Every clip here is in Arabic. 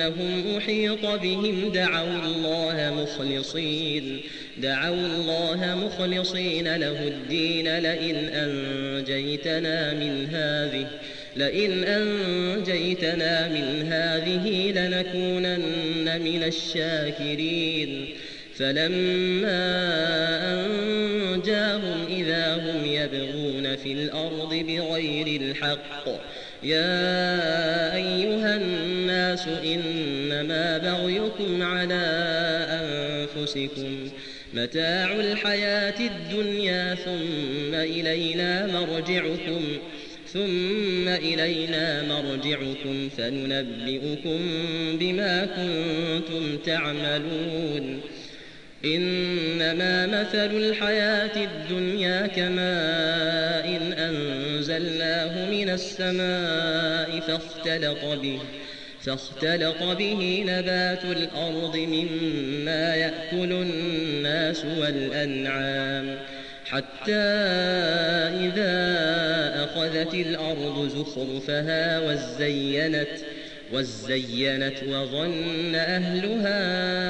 أنهم أحيط بهم دعوا الله مخلصين دعوا الله مخلصين له الدين لئن أنجيتنا من هذه لئن أنجيتنا من هذه لنكونن من الشاكرين. فلما في الأرض بغير الحق. يا أيها الناس إنما بغيكم على أنفسكم. متاع الحياة الدنيا ثم إلينا مرجعكم. ثم إلينا مرجعكم فننبئكم بما كنتم تعملون. إنما مثل الحياة الدنيا كماء أنزلناه من السماء فاختلط به فاختلط به نبات الأرض مما يأكل الناس والأنعام. حتى إذا أخذت الأرض زخرفها وزينت وزينت وظن أهلها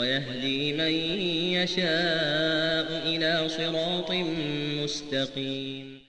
ويهدي من يشاء إلى صراط مستقيم.